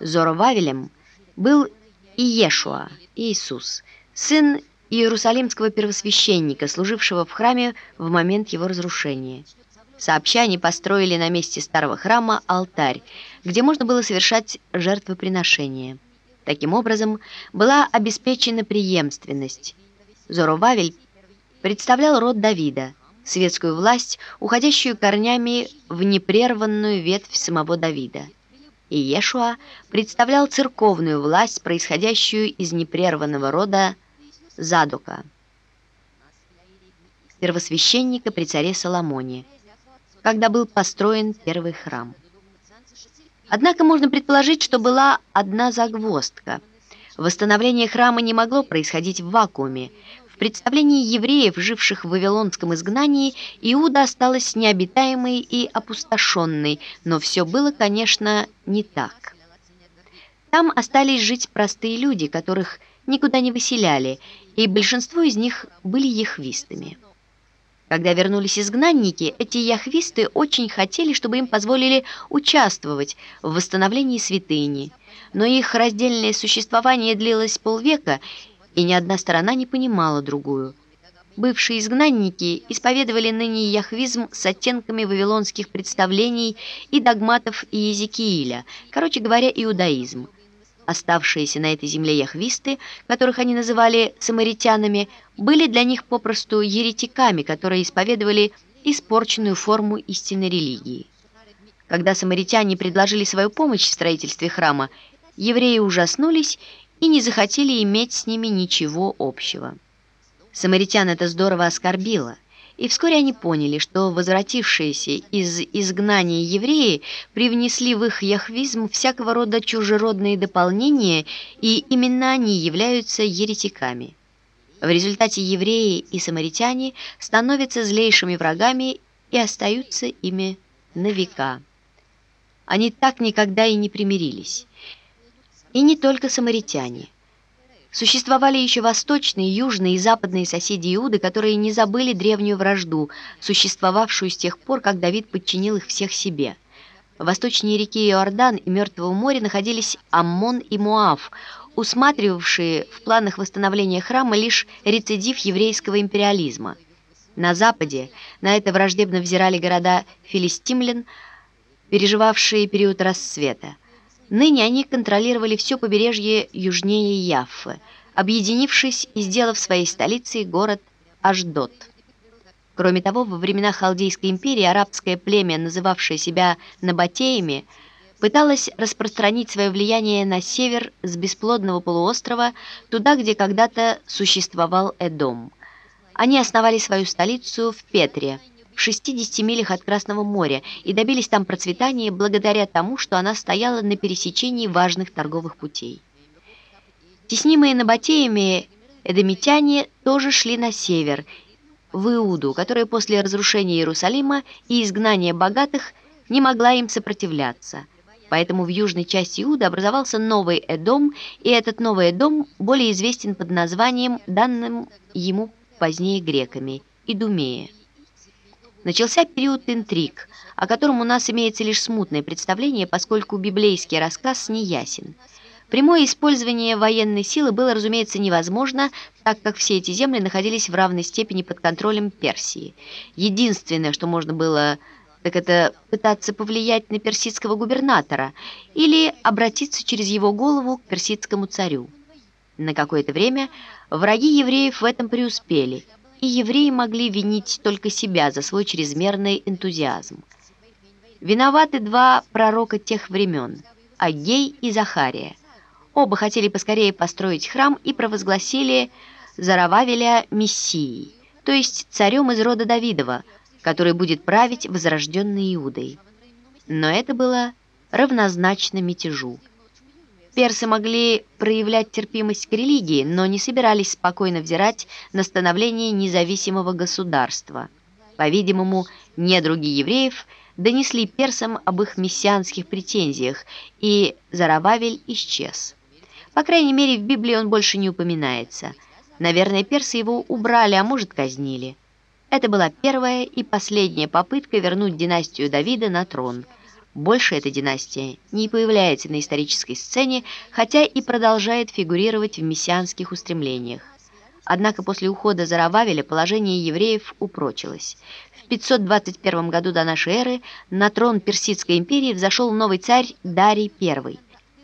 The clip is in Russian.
Зоровавелем был Иешуа, Иисус, сын иерусалимского первосвященника, служившего в храме в момент его разрушения. Сообща они построили на месте старого храма алтарь, где можно было совершать жертвоприношения. Таким образом, была обеспечена преемственность. Зоровавель представлял род Давида, светскую власть, уходящую корнями в непрерванную ветвь самого Давида. И Иешуа представлял церковную власть, происходящую из непрерванного рода Задука, первосвященника при царе Соломоне, когда был построен первый храм. Однако можно предположить, что была одна загвоздка. Восстановление храма не могло происходить в вакууме. В представлении евреев, живших в Вавилонском изгнании, Иуда осталась необитаемой и опустошенной, но все было, конечно, не так. Там остались жить простые люди, которых никуда не выселяли, и большинство из них были яхвистами. Когда вернулись изгнанники, эти яхвисты очень хотели, чтобы им позволили участвовать в восстановлении святыни, но их раздельное существование длилось полвека, и ни одна сторона не понимала другую. Бывшие изгнанники исповедовали ныне яхвизм с оттенками вавилонских представлений и догматов Иезекииля, короче говоря, иудаизм. Оставшиеся на этой земле яхвисты, которых они называли самаритянами, были для них попросту еретиками, которые исповедовали испорченную форму истинной религии. Когда самаритяне предложили свою помощь в строительстве храма, евреи ужаснулись и не захотели иметь с ними ничего общего. Самаритян это здорово оскорбило, и вскоре они поняли, что возвратившиеся из изгнания евреи привнесли в их яхвизм всякого рода чужеродные дополнения, и именно они являются еретиками. В результате евреи и самаритяне становятся злейшими врагами и остаются ими на века. Они так никогда и не примирились. И не только самаритяне. Существовали еще восточные, южные и западные соседи Иуды, которые не забыли древнюю вражду, существовавшую с тех пор, как Давид подчинил их всех себе. Восточнее реки Иордан и Мертвого моря находились Аммон и Муав, усматривавшие в планах восстановления храма лишь рецидив еврейского империализма. На западе на это враждебно взирали города Филистимлян, переживавшие период рассвета. Ныне они контролировали все побережье южнее Яффы, объединившись и сделав своей столицей город Ашдот. Кроме того, во времена Халдейской империи арабское племя, называвшее себя Набатеями, пыталось распространить свое влияние на север с бесплодного полуострова, туда, где когда-то существовал Эдом. Они основали свою столицу в Петре – в 60 милях от Красного моря и добились там процветания благодаря тому, что она стояла на пересечении важных торговых путей. Теснимые набатеями эдомитяне тоже шли на север, в Иуду, которая после разрушения Иерусалима и изгнания богатых не могла им сопротивляться. Поэтому в южной части Иуды образовался новый Эдом, и этот новый Эдом более известен под названием, данным ему позднее греками, Идумея. Начался период интриг, о котором у нас имеется лишь смутное представление, поскольку библейский рассказ неясен. Прямое использование военной силы было, разумеется, невозможно, так как все эти земли находились в равной степени под контролем Персии. Единственное, что можно было, так это пытаться повлиять на персидского губернатора или обратиться через его голову к персидскому царю. На какое-то время враги евреев в этом преуспели – и евреи могли винить только себя за свой чрезмерный энтузиазм. Виноваты два пророка тех времен – Агей и Захария. Оба хотели поскорее построить храм и провозгласили Зарававеля Мессией, то есть царем из рода Давидова, который будет править возрожденной Иудой. Но это было равнозначно мятежу. Персы могли проявлять терпимость к религии, но не собирались спокойно взирать на становление независимого государства. По-видимому, недруги евреев донесли персам об их мессианских претензиях, и Зарававель исчез. По крайней мере, в Библии он больше не упоминается. Наверное, персы его убрали, а может, казнили. Это была первая и последняя попытка вернуть династию Давида на трон – Больше эта династия не появляется на исторической сцене, хотя и продолжает фигурировать в мессианских устремлениях. Однако после ухода Зарававеля положение евреев упрочилось. В 521 году до нашей эры на трон Персидской империи взошел новый царь Дарий I.